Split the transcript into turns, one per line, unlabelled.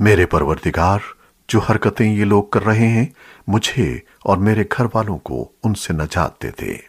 मेरे परवरदिगार, जो हरकतें ये लोग कर रहे हैं, मुझे और मेरे घर वालों को उनसे नजात दे दे